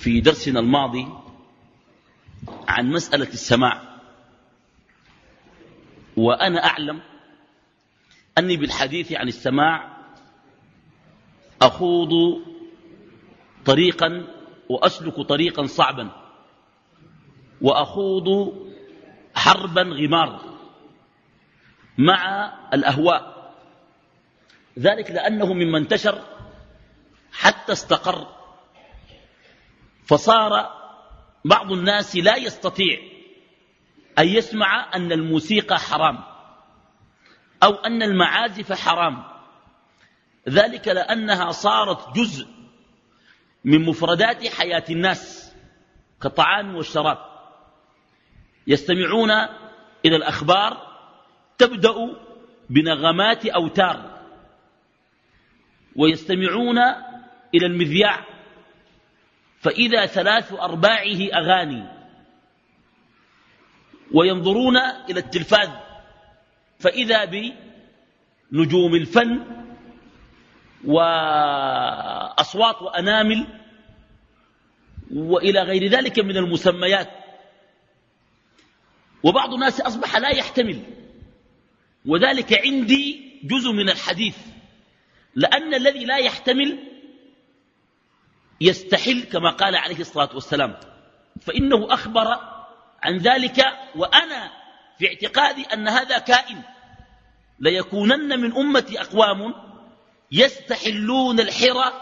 في درسنا الماضي عن مسألة السماع. وأنا أعلم أني بالحديث عن السماع أخوض طريقا وأسلك طريقا صعبا وأخوض حربا غمار مع الأهواء. ذلك لأنه مما انتشر حتى استقر. فصار بعض الناس لا يستطيع أن يسمع أن الموسيقى حرام أو أن المعازف حرام. ذلك لأنها صارت جزء من مفردات حياة الناس كالطعام والشراب. يستمعون إلى الأخبار تبدأ بنغمات أوتار ويستمعون إلى المذياع فإذا ثلاث أرباعه أغاني. وينظرون إلى التلفاز. فإذا بنجوم الفن وأصوات وأنامل وإلى غير ذلك من المسميات. وبعض الناس أصبح لا يحتمل. وذلك عندي جزء من الحديث. لأن الذي لا يحتمل يستحل كما قال عليه الصلاة والسلام. فإنه أخبر عن ذلك وأنا في اعتقادي أن هذا كائن. ليكونن من أمتي أقوام يستحلون الحرى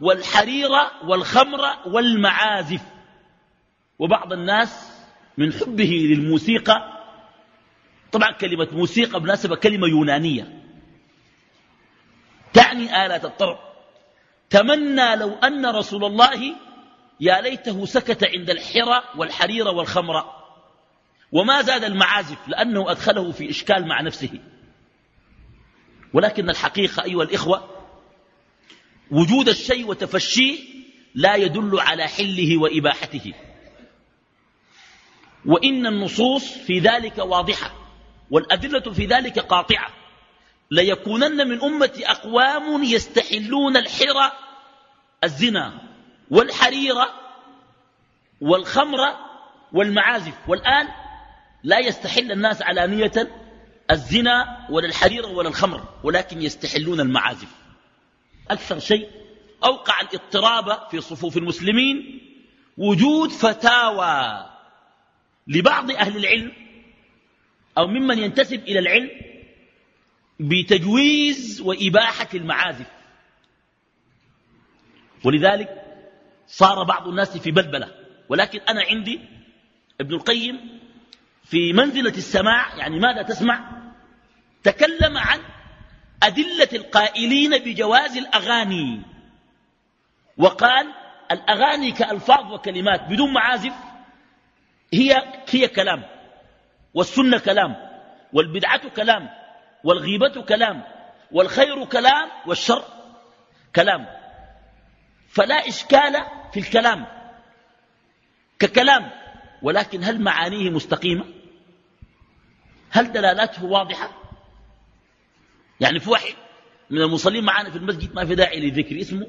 والحرير والخمر والمعازف. وبعض الناس من حبه للموسيقى. طبعا كلمة موسيقى بناسبة كلمة يونانية. تعني آلة الطرب. تمنى لو أن رسول الله يا ليته سكت عند الحرى والحرير والخمر. وما زاد المعازف لأنه أدخله في إشكال مع نفسه. ولكن الحقيقة أيها الإخوة وجود الشيء وتفشيه لا يدل على حله وإباحته. وإن النصوص في ذلك واضحة والأدلة في ذلك قاطعة. ليكونن من أمة أقوام يستحلون الحرى الزنا والحرير والخمر والمعازف. والآن لا يستحل الناس علانية الزنا ولا الحرير ولا الخمر ولكن يستحلون المعازف. أكثر شيء أوقع الاضطراب في صفوف المسلمين وجود فتاوى لبعض أهل العلم أو ممن ينتسب إلى العلم بتجويز وإباحة المعازف. ولذلك صار بعض الناس في بلبلة. ولكن أنا عندي ابن القيم في منزلة السماع يعني ماذا تسمع؟ تكلم عن أدلة القائلين بجواز الأغاني. وقال الأغاني كألفاظ وكلمات بدون معازف هي, هي كلام والسنة كلام والبدعة كلام. والغيبة كلام والخير كلام والشر كلام. فلا إشكال في الكلام ككلام. ولكن هل معانيه مستقيمة؟ هل دلالاته واضحة؟ يعني في واحد من المصلين معانا في المسجد ما في داعي لذكر اسمه.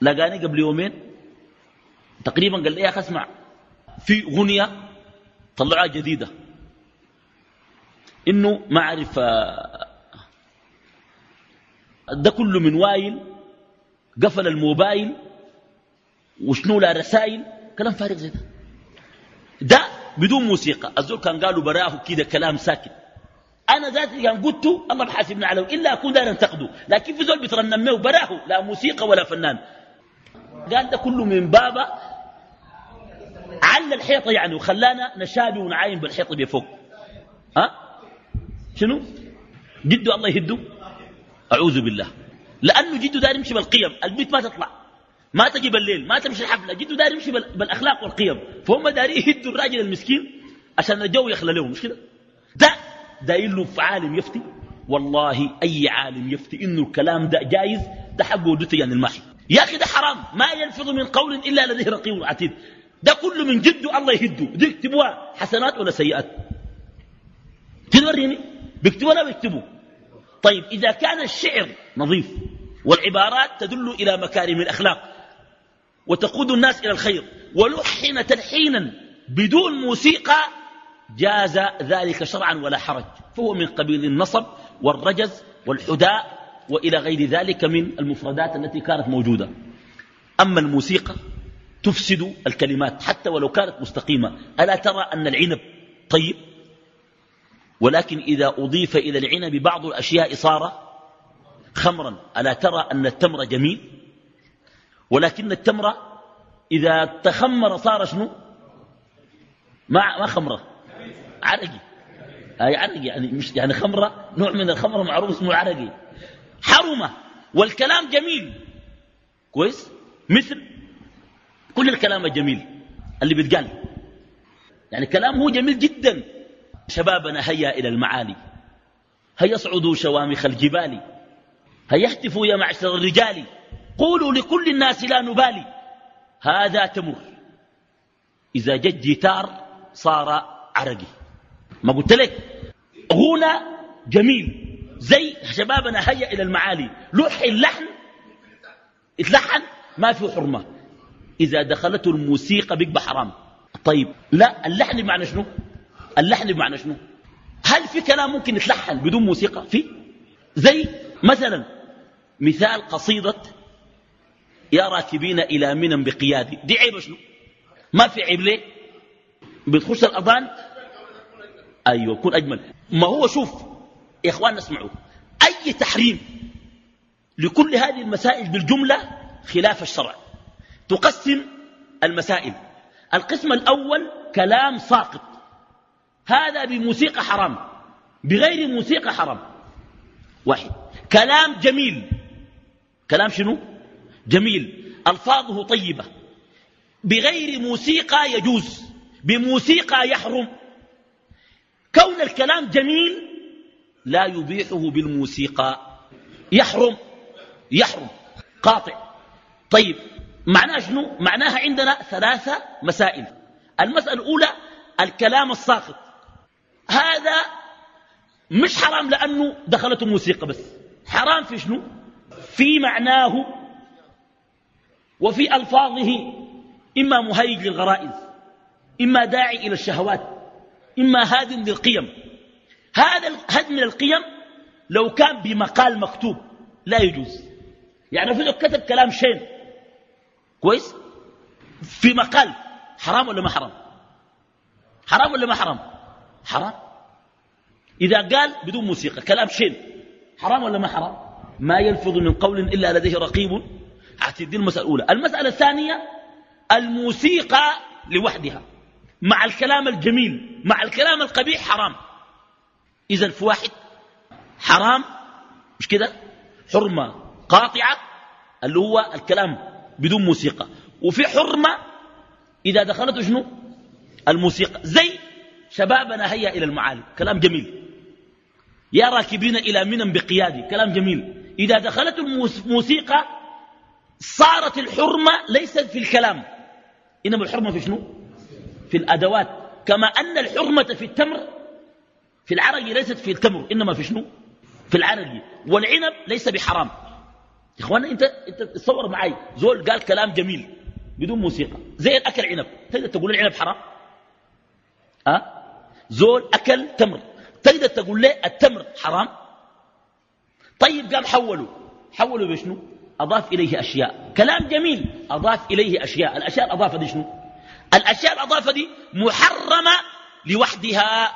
لقاني قبل يومين تقريبا قال لي يا أخي اسمع في غنية طلعها جديدة. إنه ما أعرف آه، ده كله من وايل قفل الموبايل وشنو له رسائل كلام فارغ زي ده. ده بدون موسيقى. الزول كان قالوا براه كده كلام ساكت. أنا ذاتي كان قلت الله بحاسبنا عليه إلا أكون داير انتقده لكن في زول بيترنم براه لا موسيقى ولا فنان. قال ده كله من بابا. عل الحيطة يعني وخلانا نشابه ونعاين بالحيطة بفوق ها؟ شنو؟ جده الله يهده أعوذ بالله. لأنه جده داير يمشي بالقيم. البيت ما تطلع. ما تجي بالليل. ما تمشي الحفلة. جدوا داري يمشي بالأخلاق والقيم. فهم داري يهدوا الراجل المسكين عشان الجو يخلى لهم. مش كده؟ ده داير له في عالم يفتي. والله أي عالم يفتي إنه الكلام ده جايز. ده حقه ودته يعني الماحي يا أخي ده حرام. ما يلفظ من قول إلا لديه رقيب عتيد. ده كله من جده الله يهده دي يكتبوها حسنات ولا سيئات؟ تدوريني بيكتبوا ولا بيكتبوا؟ طيب إذا كان الشعر نظيف والعبارات تدل إلى مكارم الأخلاق وتقود الناس إلى الخير ولحن تلحينا بدون موسيقى جاز ذلك شرعا ولا حرج. فهو من قبيل النصب والرجز والحداء وإلى غير ذلك من المفردات التي كانت موجودة. أما الموسيقى تفسد الكلمات حتى ولو كانت مستقيمة. ألا ترى أن العنب طيب؟ ولكن إذا أضيف إلى العنب بعض الأشياء صار خمرا. ألا ترى أن التمر جميل؟ ولكن التمر إذا تخمر صار شنو؟ ما ما خمرة. عرقي. أي عرقي يعني مش يعني خمرة نوع من الخمرة معروف اسمه عرقي. حرمة. والكلام جميل. كويس؟ مثل كل الكلام الجميل اللي بيتقال يعني كلام هو جميل جدا. شبابنا هيا إلى المعالي. هيا اصعدوا شوامخ الجبال. هيا يا معشر الرجال. قولوا لكل الناس لا نبالي. هذا تمر. إذا جد جيتار صار عرقي. ما قلت لك؟ غنى جميل. زي شبابنا هيا إلى المعالي. لح اللحن. اتلحن؟ ما في حرمة. إذا دخلته الموسيقى بيبقى حرام طيب لا اللحن بمعنى شنو؟ اللحن بمعنى شنو؟ هل في كلام ممكن يتلحن بدون موسيقى؟ في؟ زي مثلا مثال قصيدة يا راكبين إلى منى بقيادي. دي عيب شنو؟ ما في عيب ليه؟ بتخش الأذان؟ أيوة يكون أجمل. ما هو شوف يا إخواننا اسمعوا. أي تحريم لكل هذه المسائل بالجملة خلاف الشرع. تقسم المسائل. القسم الأول كلام ساقط. هذا بموسيقى حرام. بغير موسيقى حرام. واحد. كلام جميل. كلام شنو؟ جميل. ألفاظه طيبة. بغير موسيقى يجوز. بموسيقى يحرم. كون الكلام جميل لا يبيحه بالموسيقى. يحرم. يحرم. قاطع. طيب. معناها شنو؟ معناها عندنا ثلاثة مسائل. المسألة الأولى الكلام الساقط هذا مش حرام لأنه دخلته موسيقى بس. حرام في شنو؟ في معناه وفي ألفاظه إما مهيج للغرائز إما داعي إلى الشهوات إما هادم للقيم. هذا الهدم من القيم لو كان بمقال مكتوب لا يجوز. يعني في كتب كلام شين كويس؟ في مقال حرام ولا ما حرام؟ حرام ولا ما حرام؟ حرام؟ إذا قال بدون موسيقى كلام شين. حرام ولا ما حرام؟ ما يلفظ من قول إلا لديه رقيب. دي المسألة الأولى. المسألة الثانية الموسيقى لوحدها. مع الكلام الجميل مع الكلام القبيح حرام. إذا في واحد حرام. مش كده؟ حرمة قاطعة اللي هو الكلام بدون موسيقى. وفي حرمة إذا دخلته شنو؟ الموسيقى. زي شبابنا هيا إلى المعالي كلام جميل. يا راكبين إلى منى بقيادي. كلام جميل. إذا دخلت الموسيقى صارت الحرمة ليست في الكلام. إنما الحرمة في شنو؟ في الأدوات. كما أن الحرمة في التمر في العرقي ليست في التمر إنما في شنو؟ في العرقي والعنب ليس بحرام. يا إخوانا أنت, أنت تصور معي. زول قال كلام جميل بدون موسيقى. زي الأكل عنب. تقدر تقول العنب حرام؟ أه؟ زول أكل تمر. تقدر تقول له التمر حرام؟ طيب قام حولوا. حولوا بشنو؟ أضاف إليه أشياء. كلام جميل. أضاف إليه أشياء. الأشياء الأضافة دي شنو؟ الأشياء الأضافة دي محرمة لوحدها.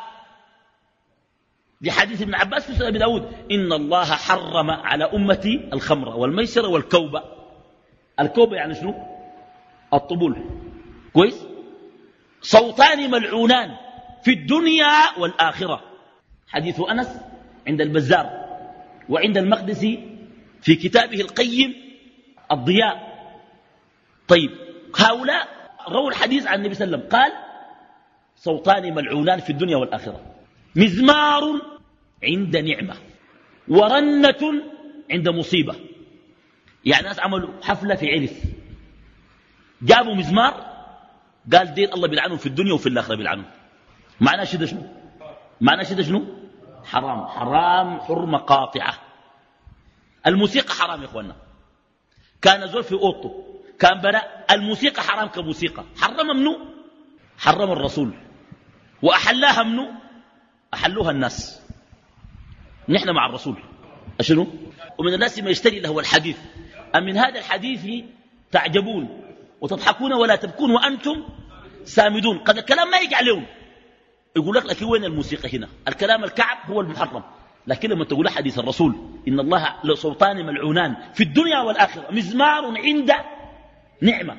لحديث ابن عباس في ابن داود. إن الله حرم على أمتي الخمر والميسر والكوبة. الكوبة يعني شنو؟ الطبول. كويس؟ صوتان ملعونان. في الدنيا والآخرة. حديث أنس عند البزار وعند المقدسي في كتابه القيم الضياء. طيب هؤلاء رووا الحديث عن النبي صلى الله عليه وسلم. قال صوتان ملعونان في الدنيا والآخرة. مزمار عند نعمة ورنة عند مصيبة. يعني ناس عملوا حفلة في عرس. جابوا مزمار قال دين الله بيلعنهم في الدنيا وفي الآخرة بيلعنهم معناه شدة شنو؟ معناه شدة شنو؟ حرام. حرام حرمة قاطعة. الموسيقى حرام يا اخوانا كان زول في أوضته. كان بناء الموسيقى حرام كموسيقى. حرم منو؟ حرم الرسول. وأحلاها منو؟ أحلوها الناس. نحن مع الرسول. أشنو؟ ومن الناس ما يشتري له الحديث. أم من هذا الحديث تعجبون وتضحكون ولا تبكون وأنتم سامدون. قد الكلام ما يجي عليهم. يقول لك لكن وين الموسيقى هنا؟ الكلام الكعب هو المحرم. لكن لما تقول حديث الرسول إن الله لصوتان ملعونان في الدنيا والآخرة مزمار عند نعمة.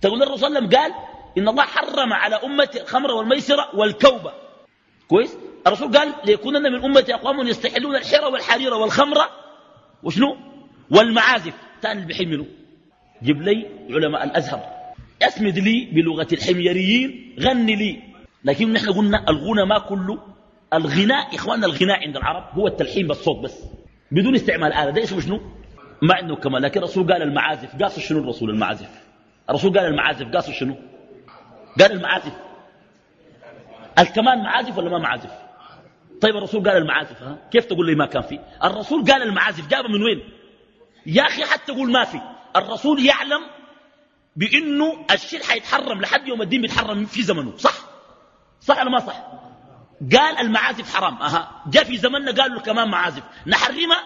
تقول الرسول صلى الله عليه وسلم قال إن الله حرم على أمتي الخمر والميسرة والكوبة. كويس؟ الرسول قال ليكونن من أمتي أقوام يستحلون الحر والحرير والخمر وشنو؟ والمعازف. تاني اللي بيحملوا. جيب لي علماء الأزهر. اسمد لي بلغة الحميريين غني لي. لكن نحن قلنا الغنى ما كله الغناء إخواننا الغناء عند العرب هو التلحين بالصوت بس بدون استعمال آلة ده اسمه شنو؟ ما عنده كمان لكن الرسول قال المعازف قاص شنو الرسول المعازف؟ الرسول قال المعازف قاص شنو؟ قال المعازف. الكمان معازف ولا ما معازف؟ طيب الرسول قال المعازف ها؟ كيف تقول لي ما كان في؟ الرسول قال المعازف جابه من وين؟ يا أخي حتى تقول ما في. الرسول يعلم بأنه الشيء حيتحرم لحد يوم الدين بيتحرم في زمنه صح؟ صح ولا ما صح؟ قال المعازف حرام. أها. جاء في زمننا قالوا كمان معازف. نحرمها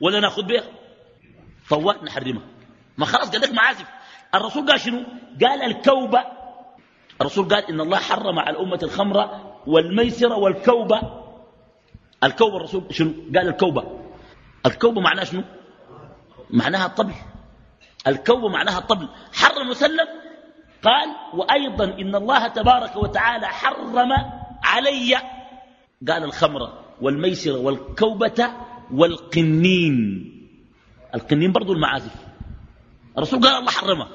ولا ناخذ بها؟ فوات نحرمها. ما خلاص قال لك معازف. الرسول قال شنو؟ قال الكوبة. الرسول قال إن الله حرم على الأمة الخمر والميسر والكوبة. الكوبة الرسول شنو؟ قال الكوبة. الكوبة معناها شنو؟ معناها الطبل الكوبة معناها الطبل حرم وسلم قال وأيضا إن الله تبارك وتعالى حرم علي قال الخمر والميسر والكوبة والقنين. القنين برضو المعازف. الرسول قال الله حرمه.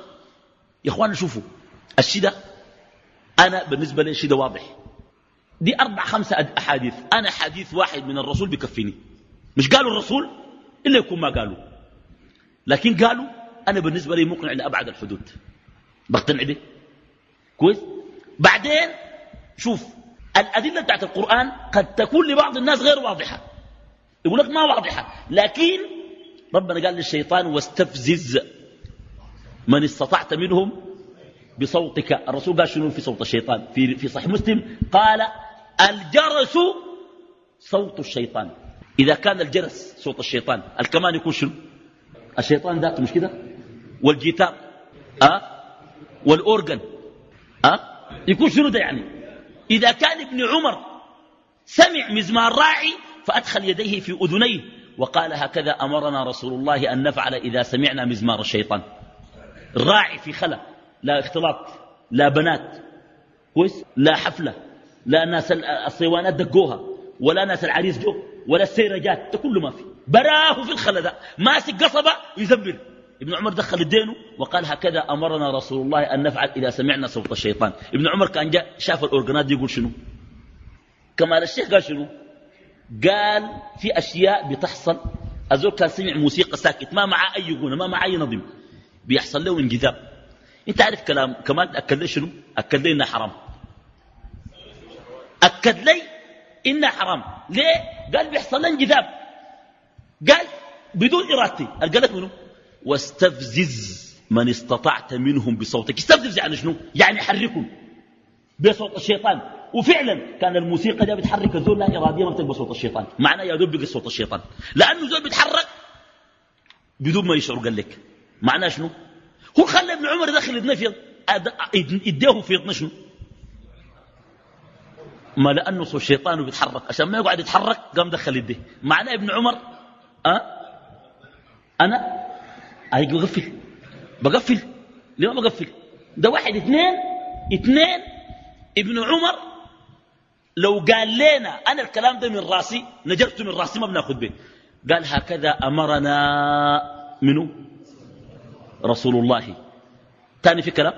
يا اخوانا شوفوا الشدة أنا بالنسبة لي الشدة واضح. دي أربع خمسة أحاديث. أنا حديث واحد من الرسول بكفيني مش قالوا الرسول؟ إلا يكون ما قالوا. لكن قالوا أنا بالنسبة لي مقنع لأبعد الحدود. بقتنع به. كويس؟ بعدين شوف الأدلة بتاعت القرآن قد تكون لبعض الناس غير واضحة. يقول لك ما واضحة لكن ربنا قال للشيطان واستفزز من استطعت منهم بصوتك. الرسول قال شنو في صوت الشيطان؟ في, في صحيح مسلم قال الجرس صوت الشيطان. إذا كان الجرس صوت الشيطان الكمان يكون شنو؟ الشيطان ذاته مش كده؟ والجيتار. أه؟ والأورجن أه؟ يكون شنو ده يعني؟ إذا كان ابن عمر سمع مزمار راعي فأدخل يديه في أذنيه وقال هكذا أمرنا رسول الله أن نفعل إذا سمعنا مزمار الشيطان. راعي في خلا لا اختلاط لا بنات كويس؟ لا حفلة لا ناس الصيوانات دقوها ولا ناس العريس جو ولا السيرة جات ده كله ما في. براه في الخلا ده ماسك قصبة يزبر ابن عمر دخل الدين وقال هكذا أمرنا رسول الله أن نفعل إذا سمعنا صوت الشيطان. ابن عمر كان جاء شاف الأورجانات دي يقول شنو؟ كمال الشيخ قال شنو؟ قال في أشياء بتحصل. الزول كان سمع موسيقى ساكت ما معاه أي غنى ما معاه أي نظم بيحصل له انجذاب. انت عارف كلام كمان أكد لي شنو؟ أكد لي إنها حرام. أكد لي إنها حرام. ليه؟ قال بيحصل له انجذاب. قال بدون إرادتي. قال لك منه واستفزز من استطعت منهم بصوتك. استفزز يعني شنو؟ يعني حركهم بصوت الشيطان. وفعلا كان الموسيقى دي بتحرك الزول لا إرادية ما بتبقى صوت الشيطان. معناه يا دوب بقى صوت الشيطان. لأنه زول بيتحرك بدون ما يشعر قال لك. معناه شنو؟ هو خلى ابن عمر يدخل ابنه في يديه في شنو؟ ما لأنه صوت الشيطان بيتحرك. عشان ما يقعد يتحرك قام دخل يديه معناه ابن عمر أه؟ أنا أي بقفل بقفل ليه ما بقفل ده واحد اثنين اثنين. ابن عمر لو قال لنا أنا الكلام ده من راسي نجرت من راسي ما بناخذ به. قال هكذا أمرنا منه رسول الله. تاني في كلام؟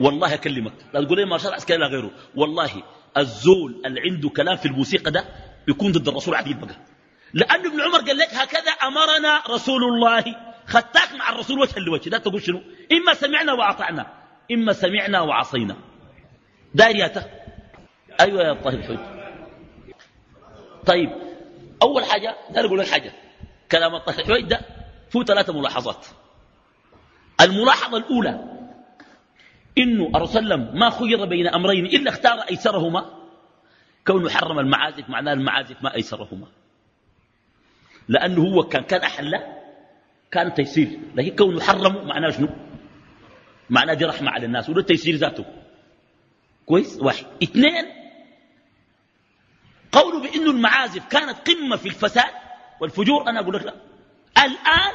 والله أكلمك. لا تقول لي مارشال عسكري لا غيره. والله الزول اللي عنده كلام في الموسيقى ده يكون ضد الرسول عديد بقى لأن ابن عمر قال لك هكذا أمرنا رسول الله. خدتاك مع الرسول وجها لوجه لا تقول شنو؟ إما سمعنا وأطعنا. إما سمعنا وعصينا. دارياته أيوة يا طاهر الحوج طيب أول حاجة دار أقول لك حاجة. كلام الطاهر الحوج ده فيه ثلاثة ملاحظات. الملاحظة الأولى إنه الرسول ما خير بين أمرين إلا اختار أيسرهما. كونه حرم المعازف معناه المعازف ما أيسرهما. لأنه هو كان كان أحلى كان تيسير. لكن كونه حرمه معناه شنو؟ معناه دي رحمة على الناس وده التيسير ذاته. كويس؟ واحد. اثنين قوله بأنه المعازف كانت قمة في الفساد والفجور. أنا أقول لك لا. الآن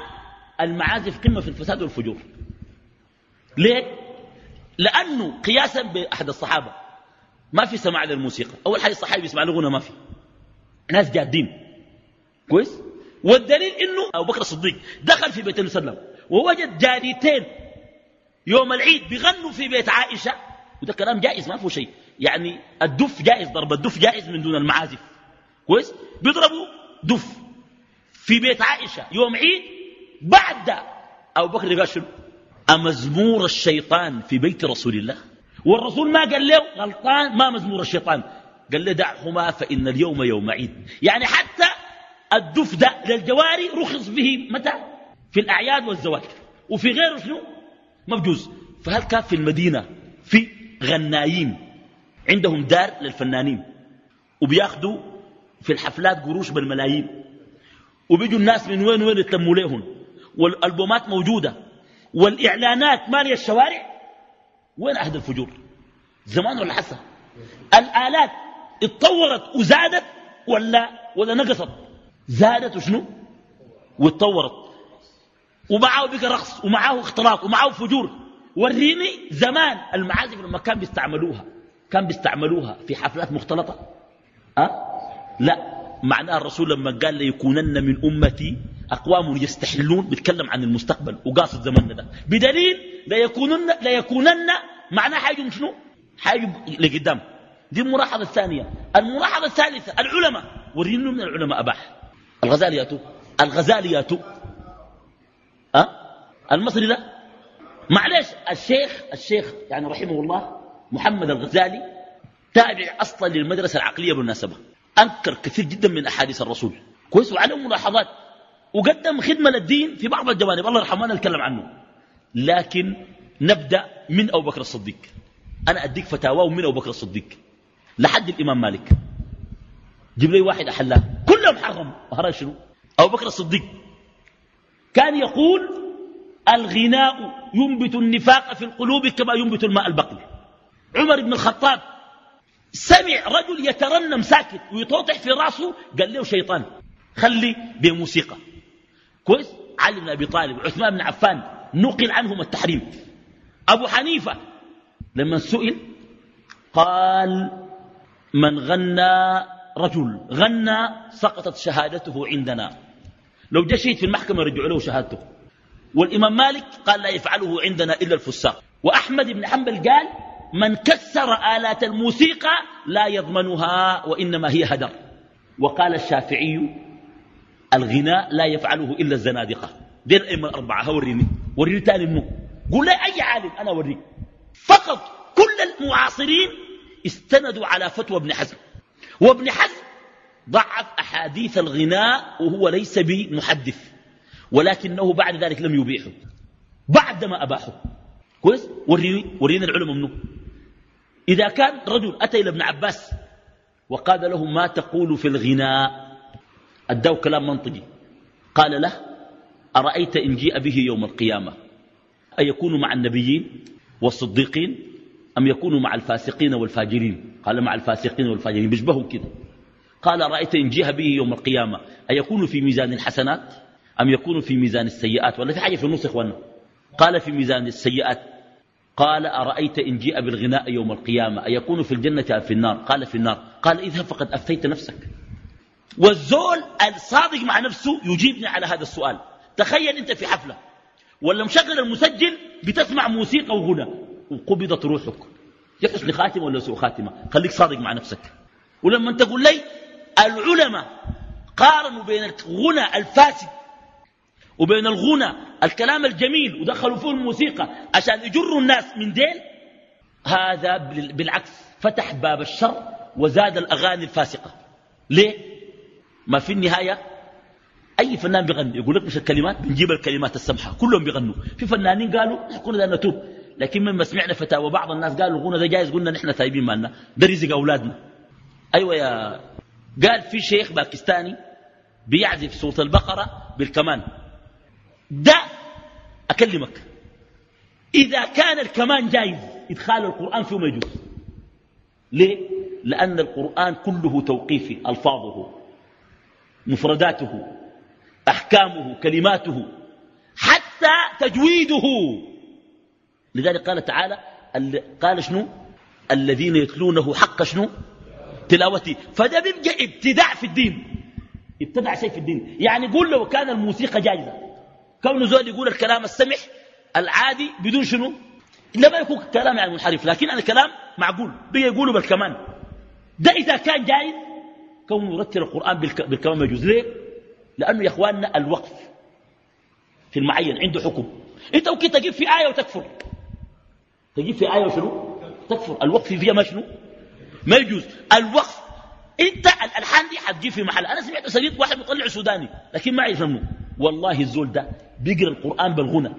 المعازف قمة في الفساد والفجور. ليه؟ لأنه قياسا بأحد الصحابة. ما في سماع للموسيقى. أول حاجة الصحابي يسمع له ما في. ناس جادين. كويس؟ والدليل إنه أبو بكر الصديق دخل في بيت النبي صلى الله عليه وسلم ووجد جاريتين يوم العيد بيغنوا في بيت عائشة. وده كلام جائز ما فيه شيء. يعني الدف جائز ضرب الدف جائز من دون المعازف. كويس؟ بيضربوا دف في بيت عائشة يوم عيد بعد أبو بكر قال شنو؟ أمزمور الشيطان في بيت رسول الله. والرسول ما قال له غلطان ما مزمور الشيطان. قال له دعهما فإن اليوم يوم عيد. يعني حتى الدف ده للجواري رخص به متى؟ في الأعياد والزواج. وفي غيره شنو؟ ما بجوز فهل كان في المدينة في غنايين عندهم دار للفنانين؟ وبياخدوا في الحفلات قروش بالملايين. وبيجوا الناس من وين وين يتلموا لهم والألبومات موجودة. والإعلانات مالية الشوارع. وين عهد الفجور؟ زمان ولا حسن؟ الآلات اتطورت وزادت ولا ولا نقصت؟ زادت وشنو واتطورت ومعه بقى رقص ومعه اختلاط ومعه فجور. وريني زمان المعازف لما كان بيستعملوها. كان بيستعملوها في حفلات مختلطة. أه؟ لا. معناه الرسول لما قال ليكونن من أمتي أقوام يستحلون بيتكلم عن المستقبل وقاصد زماننا ده. بدليل ليكونن, ليكونن معناه حاجة شنو؟ حاجة لقدام. دي الملاحظة الثانية. الملاحظة الثالثة العلماء. ورينه من العلماء أباح. الغزالي ياتو الغزالي ياتو أه؟ المصري ده. معلش الشيخ الشيخ يعني رحمه الله محمد الغزالي تابع أصلا للمدرسة العقلية بالمناسبة. أنكر كثير جدا من أحاديث الرسول. كويس وعليه ملاحظات. وقدم خدمة للدين في بعض الجوانب. الله يرحمه نتكلم عنه. لكن نبدأ من أبو بكر الصديق. أنا أديك فتاواه من أبو بكر الصديق. لحد الإمام مالك. جيب لي واحد أحلاه. كلهم حرم. وهذا شنو؟ أبو بكر الصديق. كان يقول الغناء ينبت النفاق في القلوب كما ينبت الماء البقل عمر بن الخطاب سمع رجل يترنم ساكت ويطوطح في راسه قال له شيطان خلي بموسيقى. كويس؟ علي بن أبي طالب عثمان بن عفان نقل عنهم التحريم. أبو حنيفة لما سئل قال من غنى رجل غنى سقطت شهادته عندنا. لو جاء شهيد في المحكمة رجعوا له شهادته. والإمام مالك قال لا يفعله عندنا إلا الفساق. وأحمد بن حنبل قال من كسر آلات الموسيقى لا يضمنها وإنما هي هدر. وقال الشافعي الغناء لا يفعله إلا الزنادقة. دي الأئمة الأربعة هوريني وريني. تاني منه قول لي أي عالم؟ أنا أوريك. فقط كل المعاصرين استندوا على فتوى ابن حزم. وابن حزم ضعف أحاديث الغناء وهو ليس بمحدث ولكنه بعد ذلك لم يبيحه بعدما أباحه. كويس؟ ورينا العلماء منه. إذا كان رجل أتى إلى ابن عباس وقال له ما تقول في الغناء؟ أداه كلام منطقي. قال له أرأيت إن جيء به يوم القيامة؟ أيكون مع النبيين والصديقين أم يكون مع الفاسقين والفاجرين؟ قال مع الفاسقين والفاجرين بيشبهوا كده. قال رأيت إن جيها به يوم القيامة أيكون في ميزان الحسنات؟ أم يكون في ميزان السيئات؟ ولا في حاجة في النص إخوانا قال في ميزان السيئات. قال أرأيت إن جيء بالغناء يوم القيامة أيكون في الجنة أم في النار؟ قال في النار. قال اذهب فقد أفتيت نفسك. والزول الصادق مع نفسه يجيبني على هذا السؤال. تخيل أنت في حفلة ولا مشغل المسجل بتسمع موسيقى وغنى وقبضت روحك. يا حسن خاتمة ولا سوء خاتمة؟ خليك صادق مع نفسك. ولما تقول لي العلماء قارنوا بين الغنى الفاسد وبين الغنى الكلام الجميل ودخلوا فيه الموسيقى عشان يجروا الناس من دين هذا بالعكس فتح باب الشر وزاد الأغاني الفاسقة. ليه؟ ما في النهاية أي فنان بيغني يقول لك مش الكلمات؟ بنجيب الكلمات السمحة. كلهم بيغنوا. في فنانين قالوا كنا نتوب. لكن مما سمعنا فتاوى بعض الناس قالوا الغنى ده جايز قلنا نحن سايبين مالنا. ده رزق أولادنا. أيوة يا قال في شيخ باكستاني بيعزف صوت البقرة بالكمان. ده أكلمك. إذا كان الكمان جايز إدخال القرآن فيه ما يجوز. ليه؟ لأن القرآن كله توقيفي ألفاظه مفرداته أحكامه كلماته حتى تجويده. لذلك قال تعالى قال شنو؟ الذين يتلونه حق شنو؟ تلاوتي فده بيبقى ابتداع في الدين. ابتدع شيء في الدين. يعني قول لو كان الموسيقى جائزة كون زول يقول الكلام السمح العادي بدون شنو؟ إلا ما يكون كلام يعني منحرف. لكن أنا كلام معقول. بيجي يقولوا بالكمان. ده إذا كان جائز كونه يرتل القرآن بالكمان ما يجوز. ليه؟ لأنه يا إخواننا الوقف في المعين عنده حكم. أنت ممكن تجيب في آية وتكفر. تجيب في آية وشنو تكفر. الوقف فيها ما شنو؟ ما يجوز. الوقف انت الالحان دي حتجيب في محل. أنا سمعت سريط واحد مطلع سوداني لكن ما يفهمه. والله الزول ده بيقرأ القرآن بالغنى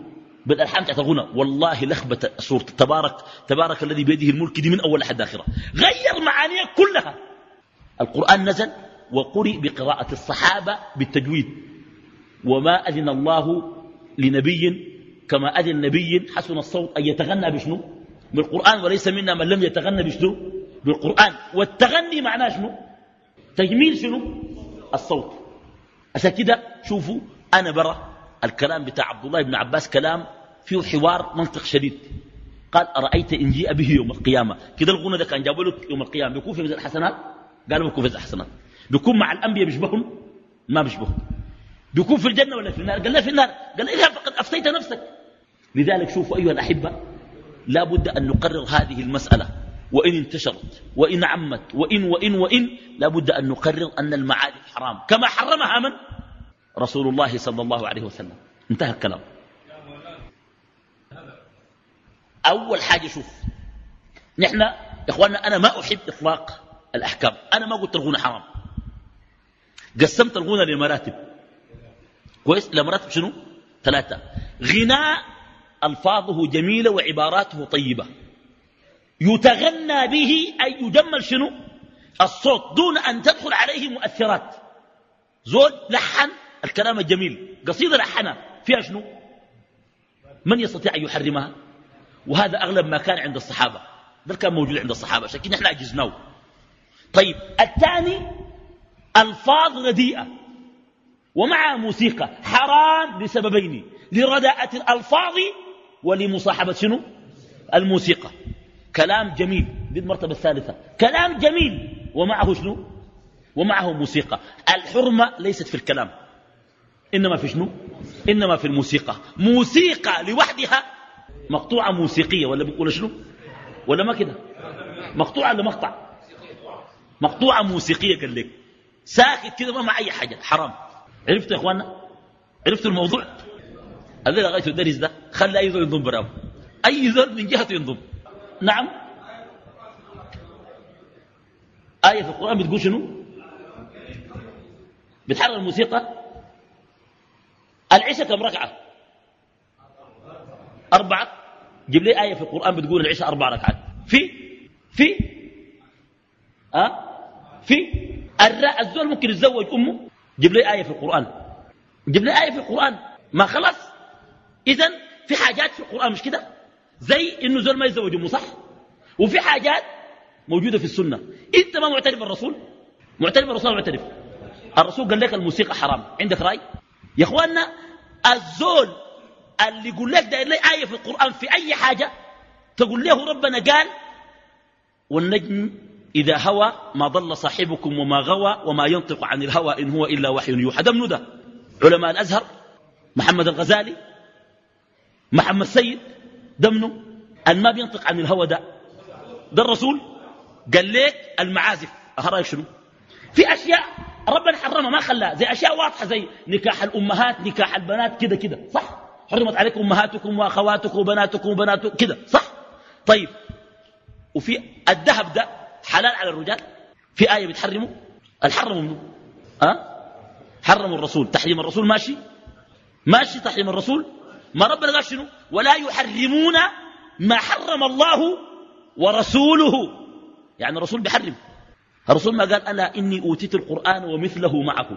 بالألحان بتاعت الغنى. والله لخبت سورة تبارك تبارك الذي بيده الملك دي من أول لحد آخرة. غير معانيها كلها. القرآن نزل وقرئ بقراءة الصحابة بالتجويد. وما أذن الله لنبي كما أذن نبي حسن الصوت أن يتغنى بشنو؟ بالقرآن وليس منا من لم يتغنى بشنو؟ بالقرآن. والتغني معناه شنو؟ تجميل شنو؟ الصوت. عشان كده شوفوا أنا برا الكلام بتاع عبد الله بن عباس كلام فيه حوار منطق شديد. قال أرأيت إن جيء به يوم القيامة؟ كده الغنى ده كان جابوا له يوم القيامة. بيكون في الحسنات قالوا بيكون في الحسنات بيكون مع الأنبياء بيشبههم؟ ما بيشبههم. بيكون في الجنة ولا في النار؟ قال لا في النار. قال إذا فقد أفتيت نفسك. لذلك شوفوا أيها الأحبة لا بد أن نقرر هذه المسألة وإن انتشرت وإن عمت وإن وإن وإن لا بد أن نقرر أن المعادن حرام. كما حرمها من؟ رسول الله صلى الله عليه وسلم. انتهى الكلام. أول حاجة شوف نحن إخواننا أنا ما أحب إطلاق الأحكام. أنا ما قلت الغنى حرام. قسمت الغنى لمراتب كويس؟ لمراتب شنو؟ ثلاثة. غناء ألفاظه جميلة وعباراته طيبة. يتغنى به أي يجمل شنو؟ الصوت دون أن تدخل عليه مؤثرات. زول لحن الكلام الجميل. قصيدة لحنها. فيها شنو؟ من يستطيع أن يحرمها؟ وهذا أغلب ما كان عند الصحابة. ده كان موجود عند الصحابة. عشان كده إحنا عجزناه طيب الثاني ألفاظ رديئة. ومع موسيقى. حرام لسببين. لرداءة الألفاظ ولمصاحبة شنو؟ الموسيقى. كلام جميل. دي المرتبة الثالثة. كلام جميل. ومعه شنو؟ ومعه موسيقى. الحرمة ليست في الكلام. إنما في شنو؟ إنما في الموسيقى. موسيقى لوحدها مقطوعة موسيقية. ولا ولا شنو؟ ولا ما كده؟ مقطوعة ولا مقطع؟ مقطوعة موسيقية قال لك. ساكت كده ما مع أي حاجة. حرام. عرفتوا يا إخوانا عرفتوا الموضوع؟ الذي لغايته الدرس ده. خلي أي زول ينضم براه أي زول من جهته ينضم. نعم. آية في القرآن بتقول شنو؟ بتحرر الموسيقى. العشاء كم ركعة؟ أربعة. جيب لي آية في القرآن بتقول العشاء أربع ركعات. في؟ في؟ أه؟ في؟ الزول ممكن يتزوج أمه. جيب لي آية في القرآن. جيب لي آية في القرآن. ما خلاص. إذا في حاجات في القرآن مش كده؟ زي إنه زول ما يتزوج أمه صح؟ وفي حاجات موجودة في السنة. أنت ما معترف بالرسول؟ معترف بالرسول معترف؟ الرسول قال لك الموسيقى حرام. عندك رأي؟ يا إخواننا الزول اللي يقول لك لي آية في القرآن في أي حاجة تقول له ربنا قال والنجم إذا هوى ما ضل صاحبكم وما غوى وما ينطق عن الهوى إن هو إلا وحي يوحى ده منو ده؟ علماء الأزهر؟ محمد الغزالي؟ محمد سيد ده منه ما بينطق عن الهوى ده. ده الرسول؟ قال لك المعازف. أهرايك شنو؟ في أشياء ربنا حرمها ما خلاها. زي أشياء واضحة زي نكاح الأمهات نكاح البنات كده كده. صح؟ حرمت عليكم أمهاتكم وأخواتكم وبناتكم وبناتكم. كده. صح؟ طيب. وفي الذهب ده حلال على الرجال؟ في آية بتحرمه؟ الحرم منه. أه؟ حرم الرسول. تحريم الرسول ماشي؟ ماشي تحريم الرسول؟ ما ربنا قال شنو؟ ولا يحرمون ما حرم الله ورسوله. يعني الرسول بيحرم. الرسول ما قال ألا إني أوتيت القرآن ومثله معه.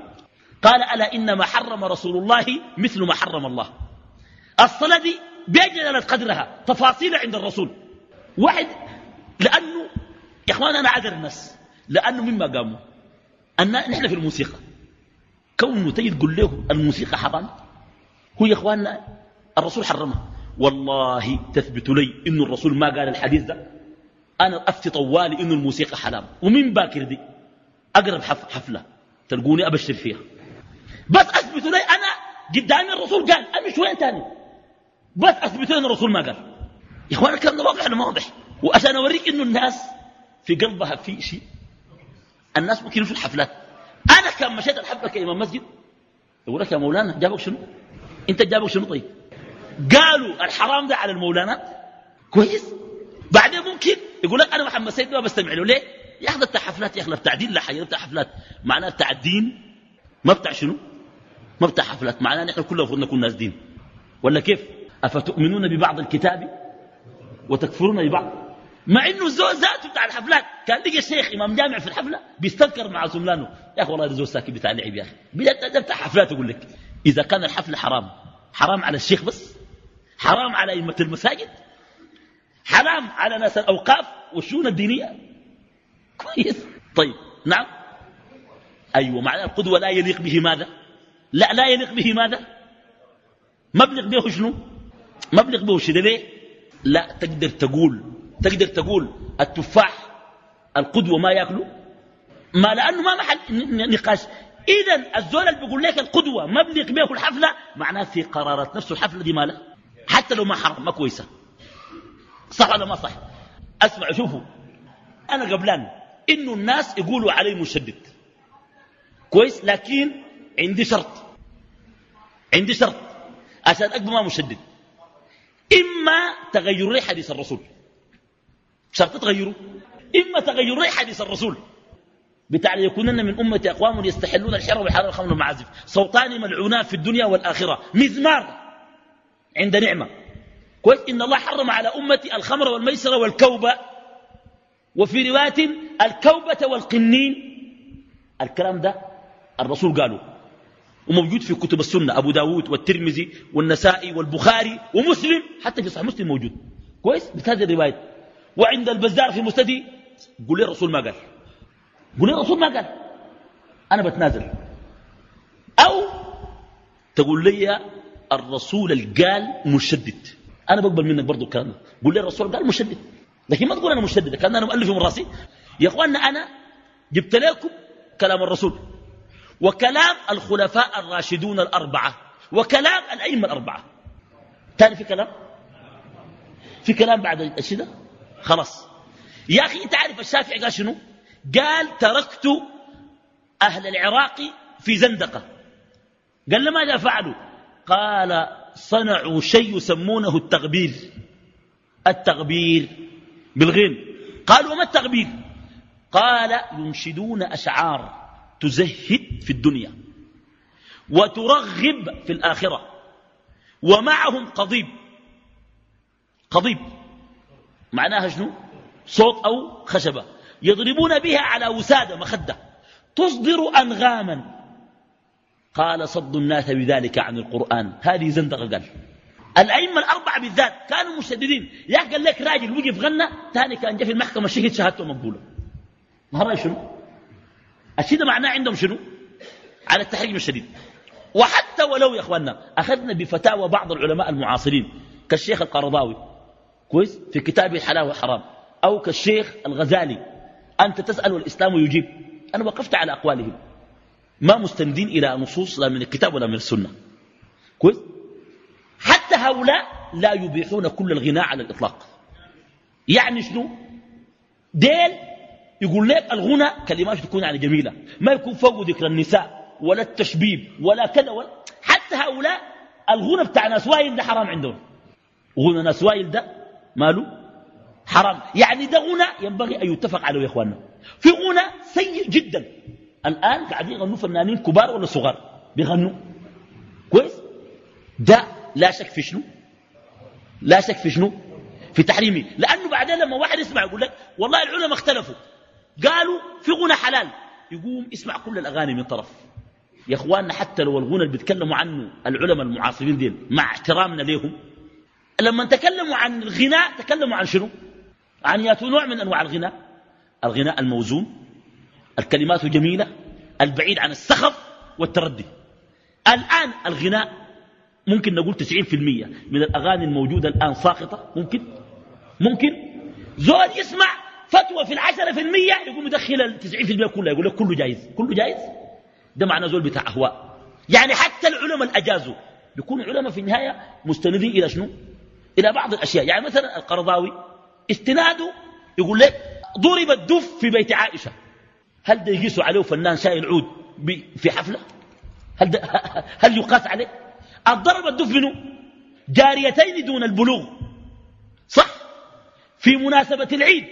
قال ألا إنما حرم رسول الله مثل ما حرم الله. الصلاة دي بيجللت قدرها. تفاصيل عند الرسول. واحد لأنه يا إخوان أنا عذر الناس. لأنه مما قاموا. أن نحن في الموسيقى. كونه تجي تقول له الموسيقى حرام. هو يا إخواننا الرسول حرمها. والله تثبت لي إنه الرسول ما قال الحديث ده. أنا أفتي طوالي إنه الموسيقى حرام ومن باكر دي أقرب حفلة تلقوني أبشر فيها. بس أثبت لي أنا قدامي الرسول قال. أمش وين تاني؟ بس أثبت لي أن الرسول ما قال. يا إخوانا الكلام ده واضح ولا واضح؟ وعشان أوريك إنه الناس في قلبها في شيء. الناس ممكن في الحفلات. أنا كان مشيت الحفلة كإمام مسجد. يقول لك يا مولانا جابك شنو؟ أنت جابك شنو طيب؟ قالوا الحرام ده على المولانات كويس. بعدين ممكن يقول لك أنا محمد سيد ما بستمع له. ليه؟ يا أخي بتاع حفلات يا أخي بتاع دين لا حاجة. بتاع حفلات معناه بتاع الدين ما بتاع شنو؟ ما بتاع حفلات. معناه نحن كلنا المفروض نكون ناس دين. ولا كيف؟ أفتؤمنون ببعض الكتاب؟ وتكفرون ببعض؟ مع إنه الزول ذاته بتاع الحفلات. كان لقى شيخ إمام جامع في الحفلة بيستنكر مع زملانه. يا أخي والله ده زول ساكن بتاع لعب يا أخي. ده بتاع حفلات يقول لك إذا كان الحفله حرام حرام على الشيخ بس؟ حرام على أئمة المساجد؟ حرام على ناس الأوقاف؟ والشؤون الدينية كويس. طيب نعم. أيوة معنى القدوة لا يليق به ماذا؟ لا لا يليق به ماذا؟ مبلغ به شنو؟ مبلغ به شنو؟ ليه؟ لا تقدر تقول تقدر تقول التفاح القدوة ما ياكله ما لأنه ما محل نقاش. إذا الزول اللي بيقول لك القدوة مبلغ به الحفلة معناه في قرارات نفسه الحفلة دي مالها حتى لو ما حرام ما كويسة. صح ولا ما صح؟ أسمع شوفوا. أنا قبلان إنه الناس يقولوا علي مشدد. كويس لكن عندي شرط. عندي شرط. عشان أقبل ما مشدد. إما تغير لي حديث الرسول. شرط تغيره. إما تغير لي حديث الرسول. بتاع يكونن من أمتي أقوام يستحلون الحر والحلال والخمر والمعازف. صوتان ملعونان في الدنيا والآخرة. مزمار. عند نعمة. كويس إن الله حرم على أمتي الخمر والميسر والكوبة وفي رواية الكوبة والقنين. الكلام ده الرسول قالوا وموجود في كتب السنة أبو داود والترمذي والنسائي والبخاري ومسلم حتى في صحيح مسلم موجود. كويس؟ بهذه الرواية. وعند البزار في مستدي قول لي الرسول ما قال. قول لي الرسول ما قال. أنا بتنازل. أو تقول لي الرسول القال مشدد. أنا بقبل منك برضو الكلام ده. قول لي الرسول قال مشدد. لكن ما تقول أنا مشدد كان أنا مؤلف من رأسي. يا أخواننا أنا جبت لكم كلام الرسول وكلام الخلفاء الراشدون الأربعة وكلام الأئمة الأربعة. تاني في كلام؟ في كلام بعد الشدة خلاص. يا أخي أنت عارف الشافعي قال شنو؟ قال تركت أهل العراق في زندقة. قال لماذا فعلوا؟ قال صنعوا شيء يسمونه التغبير. التغبير بالغين. قالوا وما التغبير؟ قال ينشدون أشعار تزهد في الدنيا وترغب في الآخرة ومعهم قضيب. قضيب. معناها شنو؟ صوت أو خشبة. يضربون بها على وسادة مخدة. تصدر أنغاما. قال صد الناس بذلك عن القرآن. هذه زندقة قال. الأئمة الأربعة بالذات كانوا مشددين. يا قال لك راجل وقف غنى ثاني كان جاء في المحكمة شهد شهادته مقبولة. ما رأي شنو؟ الشيء معناه عندهم شنو؟ على التحريم الشديد. وحتى ولو يا إخواننا أخذنا بفتاوى بعض العلماء المعاصرين كالشيخ القرضاوي. كويس؟ في كتابه الحلال والحرام. أو كالشيخ الغزالي. أنت تسأل والاسلام يجيب أنا وقفت على أقوالهم. ما مستندين إلى نصوص لا من الكتاب ولا من السنة. كويس؟ حتى هؤلاء لا يبيحون كل الغناء على الإطلاق. يعني شنو؟ ديل يقول لك الغنى كلمات تكون يعني جميلة. ما يكون فوق ذكر النساء ولا التشبيب ولا كذا ولا حتى هؤلاء الغنى بتاع ناس وائل ده حرام عندهم. غنى ناس وائل ده ماله؟ حرام. يعني ده غنى ينبغي أن يتفق عليه يا إخواننا. في غنى سيء جدا. الآن قاعدين يغنوا فنانين كبار ولا صغار؟ بيغنوا. كويس؟ ده لا شك في شنو؟ لا شك في شنو؟ في تحريمه. لأنه بعدين لما واحد يسمع يقول لك والله العلماء اختلفوا. قالوا في غنى حلال. يقوم اسمع كل الأغاني من طرف. يا إخواننا حتى لو الغنى اللي بيتكلموا عنه العلماء المعاصرين دين مع احترامنا لهم لما تكلموا عن الغناء تكلموا عن شنو؟ عن ياتوا نوع من أنواع الغناء. الغناء الموزون. الكلمات جميلة البعيد عن السخف والتردي. الآن الغناء ممكن نقول 90% من الأغاني الموجودة الآن ساقطه ممكن؟ ممكن؟ زول يسمع فتوى في العشرة في المية يقوم يدخل التسعين في المية كلها يقول لك كله جايز. كله جايز؟ ده معنى زول بتاع أهواء. يعني حتى العلماء الأجازوا بيكونوا علماء في النهاية مستندين إلى شنو؟ إلى بعض الأشياء. يعني مثلا القرضاوي استناده يقول لك ضرب الدف في بيت عائشة. هل ده يقيسوا عليه فنان شايل عود في حفلة؟ هل, هل يقاس عليه؟ الضرب الدف منه. جاريتين دون البلوغ. صح؟ في مناسبة العيد.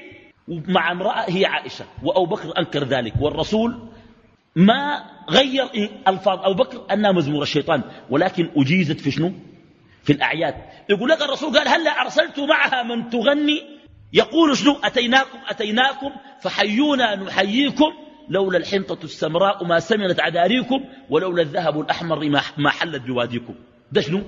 مع امرأة هي عائشة. وأبو بكر أنكر ذلك. والرسول ما غير ألفاظ أبو بكر أنها مزمور الشيطان. ولكن أجيزت في شنو؟ في الأعياد. يقول لك الرسول قال هلا أرسلت معها من تغني يقول شنو؟ أتيناكم أتيناكم فحيونا نحييكم لولا الحنطة السمراء ما سمنت عداريكم ولولا الذهب الأحمر ما حلت بواديكم ده شنو؟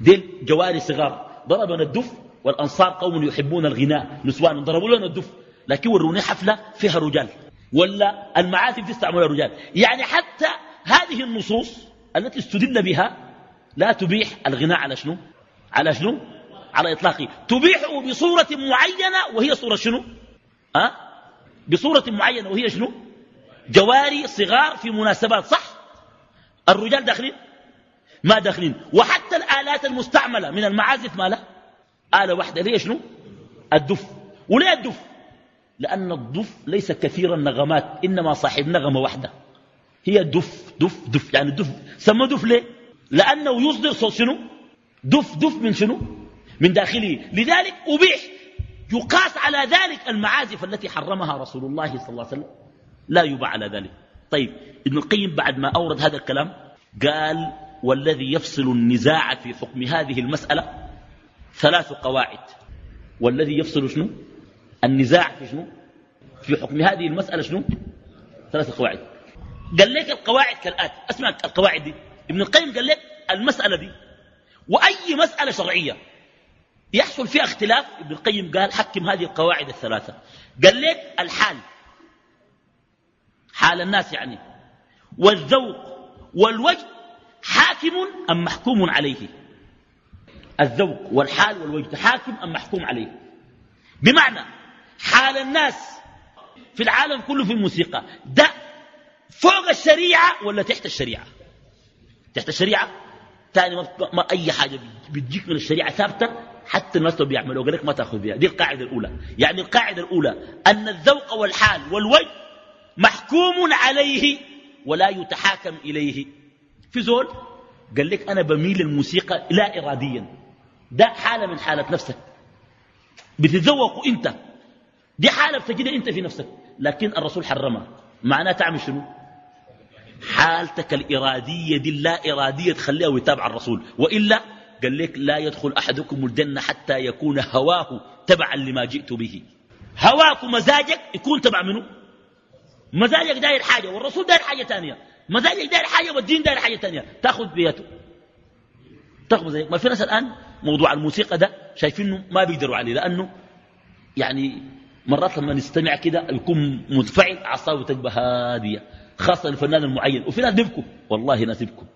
ديل جواري صغار. ضربنا الدف والأنصار قوم يحبون الغناء. نسوان ضربوا لنا الدف. لكن وروني حفلة فيها رجال. ولا المعازف تستعمل الرجال يعني حتى هذه النصوص التي استدل بها لا تبيح الغناء على شنو؟ على شنو؟ على إطلاقه. تبيحه بصورة معينة وهي صورة شنو؟ أه؟ بصورة معينة وهي شنو؟ جواري صغار في مناسبات صح؟ الرجال داخلين؟ ما داخلين. وحتى الآلات المستعملة من المعازف ما له آلة واحدة ليه شنو؟ الدف. وليه الدف؟ لأن الدف ليس كثير النغمات إنما صاحب نغمة واحدة. هي دف دف دف. يعني دف. سمى دف ليه؟ لأنه يصدر صوت شنو؟ دف دف من شنو؟ من داخله. لذلك أبيح يقاس على ذلك المعازف التي حرمها رسول الله صلى الله عليه وسلم. لا يباع على ذلك. طيب ابن القيم بعد ما أورد هذا الكلام قال والذي يفصل النزاع في حكم هذه المسألة ثلاث قواعد. والذي يفصل شنو؟ النزاع في شنو؟ في حكم هذه المسألة شنو؟ ثلاث قواعد. قال لك القواعد كالآتي. أسمع القواعد دي. ابن القيم قال لك المسألة دي. وأي مسألة شرعية يحصل فيها اختلاف. ابن القيم قال حكم هذه القواعد الثلاثة. قال لك الحال. حال الناس يعني. والذوق والوجه حاكم أم محكوم عليه؟ الذوق والحال والوجه حاكم أم محكوم عليه؟ بمعنى حال الناس في العالم كله في الموسيقى. ده فوق الشريعة ولا تحت الشريعة؟ تحت الشريعة. ثاني ما, ما أي حاجة بتجيك من الشريعة ثابتة حتى الناس لو بيعملوا لك ما تأخذ بها دي القاعدة الأولى. يعني القاعدة الأولى أن الذوق والحال والوجه محكوم عليه ولا يتحاكم إليه. في زول قال لك أنا بميل الموسيقى لا إراديا. ده حالة من حالة نفسك. بتتذوق أنت. دي حالة بتجدها أنت في نفسك. لكن الرسول حرمها. معناه تعمل شنو؟ حالتك الإرادية دي لا إرادية تخليها ويتابع الرسول. وإلا قال لك لا يدخل أحدكم الجنة حتى يكون هواه تبعا لما جئت به. هواك ومزاجك يكون تبع منه. مزاجك داير حاجة والرسول داير حاجة تانية مزاجك داير حاجة والدين داير حاجة تانية تأخذ بيته. تأخذ زيك ما في ناس الآن موضوع الموسيقى ده شايفينه ما بيقدروا عليه لأنه يعني مرات لما نستمع كده يكون منفعل أعصابه تبقى هادية خاصة الفنان المعين. وفي ناس بيبكوا والله ناس بيبكوا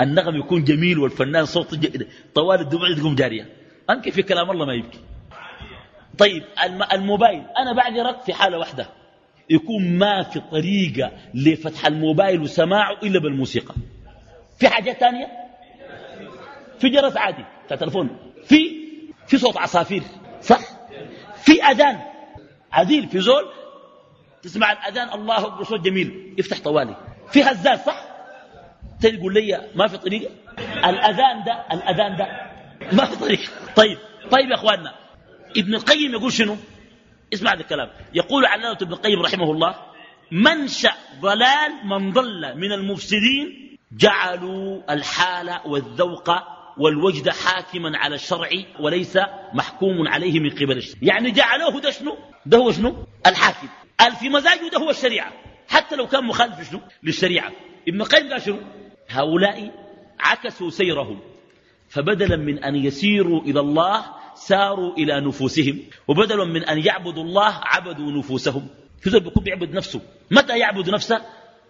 النغم يكون جميل والفنان صوته طوال الدموع تقوم جارية. أنك في كلام الله ما يبكي. طيب الموبايل. أنا بعذرك في حالة واحدة. يكون ما في طريقة لفتح الموبايل وسماعه إلا بالموسيقى. في حاجة تانية في جرس عادي. بتاع تلفون. في في صوت عصافير. صح؟ في أذان. عديل في زول تسمع الأذان الله أكبر صوت جميل. يفتح طوالي. في هزاز صح؟ تقول لي ما في طريقه الأذان ده الأذان ده ما في طريقه طيب طيب يا إخواننا ابن القيم يقول شنو؟ اسمع هذا الكلام. يقول علامة ابن القيم رحمه الله منشأ ضلال من ضل من المفسدين جعلوا الحال والذوق والوجد حاكما على الشرع وليس محكوم عليه من قبل الشرع. يعني جعلوه ده شنو؟ ده هو شنو؟ الحاكم. في مزاجه ده هو الشريعة. حتى لو كان مخالف شنو للشريعة. ابن القيم قال شنو؟ هؤلاء عكسوا سيرهم فبدلا من أن يسيروا إلى الله ساروا إلى نفوسهم وبدلا من أن يعبدوا الله عبدوا نفوسهم. في زول بيكون بيعبد نفسه. متى يعبد نفسه؟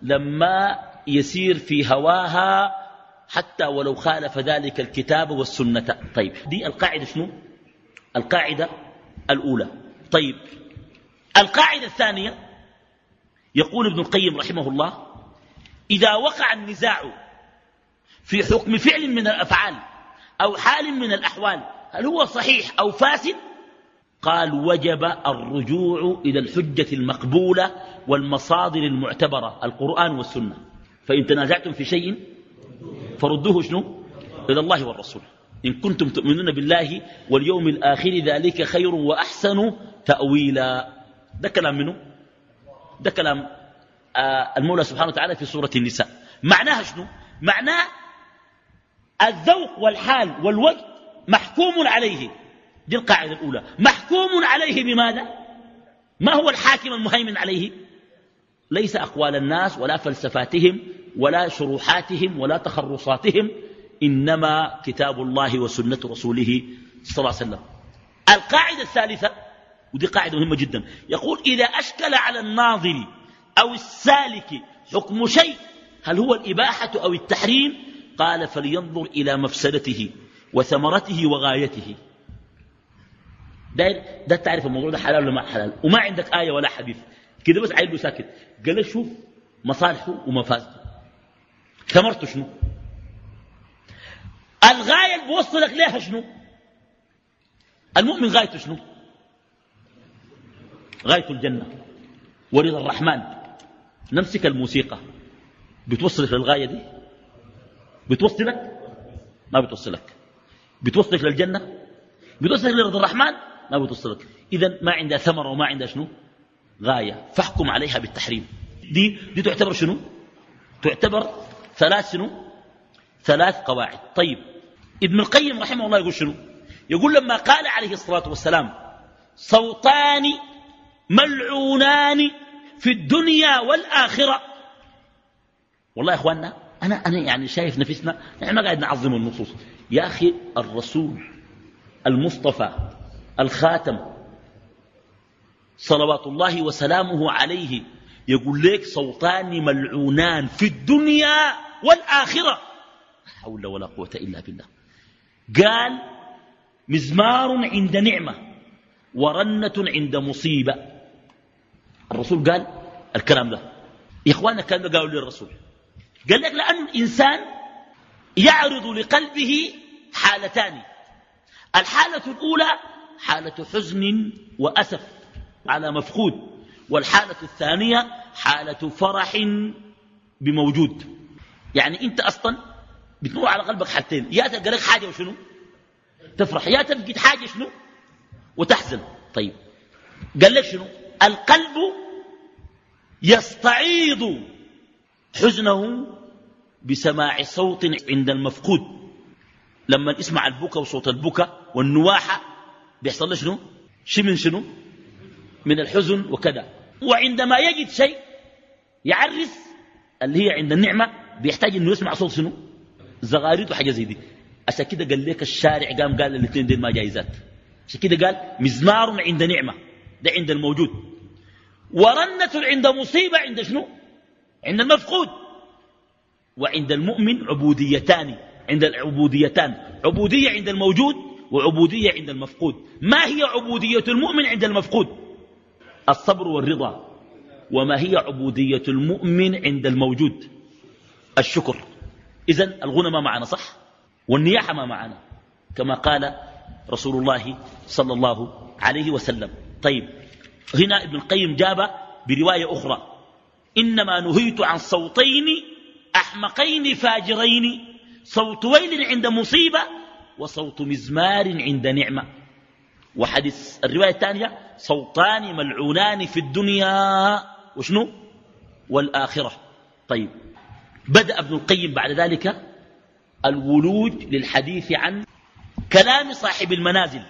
لما يسير في هواها حتى ولو خالف ذلك الكتاب والسنة. طيب دي القاعدة شنو؟ القاعدة الأولى. طيب القاعدة الثانية يقول ابن القيم رحمه الله إذا وقع النزاع في حكم فعل من الأفعال أو حال من الأحوال. هل هو صحيح أو فاسد؟ قال وجب الرجوع إلى الحجة المقبولة والمصادر المعتبرة القرآن والسنة. فإن تنازعتم في شيء فردوه شنو؟ إلى الله والرسول. إن كنتم تؤمنون بالله واليوم الآخر ذلك خير وأحسن تأويلا. ده كلام منه ده كلام آه المولى سبحانه وتعالى في سورة النساء. معناها شنو؟ معناه الذوق والحال والوجه محكوم عليه. دي القاعدة الأولى. محكوم عليه بماذا؟ ما هو الحاكم المهيمن عليه؟ ليس أقوال الناس ولا فلسفاتهم ولا شروحاتهم ولا تخرصاتهم إنما كتاب الله وسنة رسوله صلى الله عليه وسلم. القاعدة الثالثة ودي قاعدة مهمة جدا يقول إذا أشكل على الناظر أو السالك حكم شيء هل هو الإباحة أو التحريم؟ قال فلينظر إلى مفسدته وثمرته وغايته. داير ده تعرف الموضوع ده حلال ولا ما حلال؟ وما عندك آية ولا حديث. كده بس عيل ساكت قال له شوف مصالحه ومفاسده. ثمرته شنو؟ الغاية اللي بوصلك لها شنو؟ المؤمن غايته شنو؟ غايته الجنة. ورضا الرحمن. نمسك الموسيقى. بتوصلك للغاية دي؟ بتوصلك ما بتوصلك بتوصلك للجنة؟ بتوصلك لرضا الرحمن؟ ما بتوصلك إذا ما عندها ثمرة وما عندها شنو؟ غاية. فاحكم عليها بالتحريم. دي دي تعتبر شنو؟ تعتبر ثلاث شنو؟ ثلاث قواعد. طيب. ابن القيم رحمه الله يقول شنو؟ يقول لما قال عليه الصلاة والسلام صوتان ملعونان في الدنيا والآخرة. والله يا إخواننا أنا, أنا يعني شايف نفسنا يعني ما قاعد نعظم النصوص. يا أخي الرسول المصطفى الخاتم صلوات الله وسلامه عليه يقول لك صوتان ملعونان في الدنيا والآخرة. لا حول ولا قوة إلا بالله. قال مزمار عند نعمة ورنة عند مصيبة. الرسول قال الكلام ده. إخوانا ده قالوا للرسول قال لك لأن الإنسان يعرض لقلبه حالتان. الحالة الأولى حالة حزن وأسف على مفقود والحالة الثانية حالة فرح بموجود. يعني أنت أصلا بتمر على قلبك حالتين يا تلقى لك حاجة وشنو؟ تفرح يا تفقد حاجة شنو؟ وتحزن. طيب قال لك شنو؟ القلب يستعيض حزنه بسماع صوت عند المفقود. لما يسمع البكا وصوت البكا والنواحة بيحصل له شنو؟ شي من شنو؟ من الحزن وكذا. وعندما يجد شيء يعرس اللي هي عند النعمة بيحتاج إنه يسمع صوت شنو؟ زغاريت وحاجة زي دي. عشان كده قال لك الشارع قام قال الاثنين دول ما جايزات. عشان كده قال مزمار عند نعمة. ده عند الموجود. ورنة عند مصيبة عند شنو؟ عند المفقود. وعند المؤمن عبوديتان عند العبوديتان. عبودية عند الموجود وعبودية عند المفقود. ما هي عبودية المؤمن عند المفقود؟ الصبر والرضا. وما هي عبودية المؤمن عند الموجود؟ الشكر. إذن الغنى ما معنا صح؟ والنياحة ما معنا كما قال رسول الله صلى الله عليه وسلم. طيب هنا ابن القيم جاب برواية أخرى. إنما نهيت عن صوتين أحمقين فاجرين صوت ويل عند مصيبة وصوت مزمار عند نعمة. وحديث الرواية الثانية صوتان ملعونان في الدنيا وشنو؟ والآخرة. طيب بدأ ابن القيم بعد ذلك الولوج للحديث عن كلام صاحب المنازل.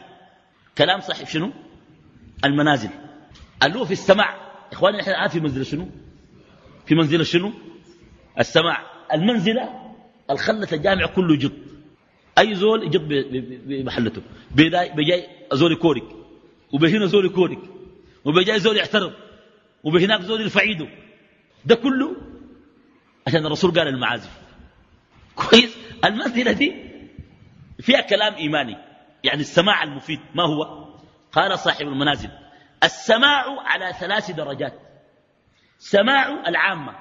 كلام صاحب شنو؟ المنازل. اللي هو في السماع إخواني نحن الآن في منزل شنو؟ في منزل شنو؟ السماع. المنزلة الخلة الجامع كله جد. أي زول يجد بمحلته. بجاي زول كورك وبهنا زول كورك وبجاي زول يحترم وبهناك زول يرفع ايده ده كله عشان الرسول قال المعازف. كويس؟ المنزلة دي فيها كلام إيماني. يعني السماع المفيد ما هو؟ قال صاحب المنازل السماع على ثلاث درجات. سماع العامة.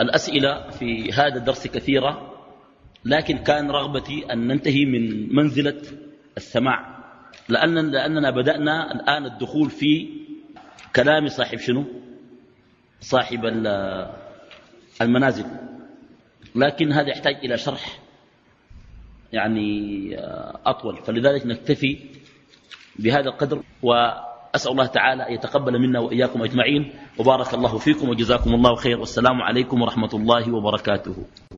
الأسئلة في هذا الدرس كثيرة لكن كان رغبتي أن ننتهي من منزلة السماع. لأننا, لأننا بدأنا الآن الدخول في كلام صاحب شنو؟ صاحب المنازل. لكن هذا يحتاج إلى شرح يعني أطول. فلذلك نكتفي بهذا القدر. وأسأل الله تعالى أن يتقبل منا وإياكم أجمعين. وبارك الله فيكم وجزاكم الله خير. والسلام عليكم ورحمة الله وبركاته.